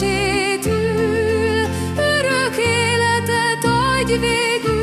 kecsét ül, örök életet adj végül.